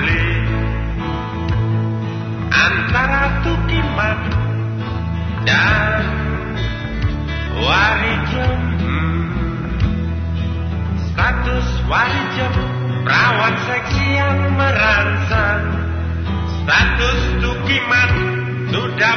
asli antara tukiman dan warijem status warijem perawat seksi yang merangsang. Status tukiman madu sudah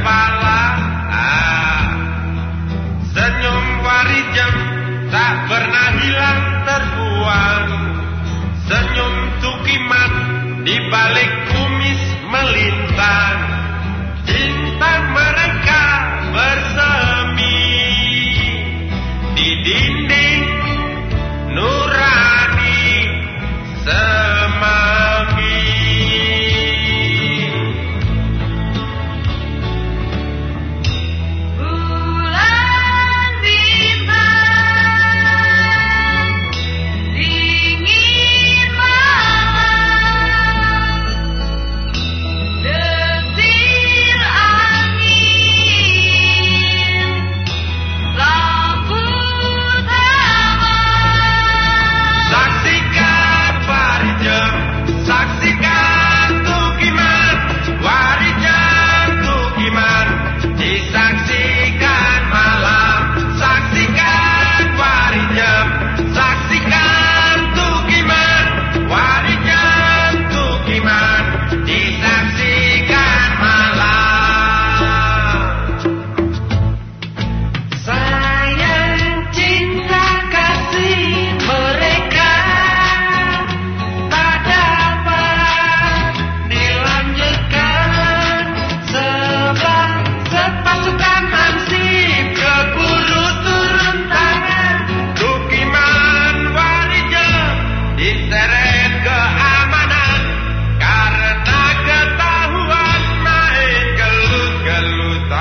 kepala. Senyum warijam tak pernah hilang terbuang. Senyum tukiman di balik kumis melintang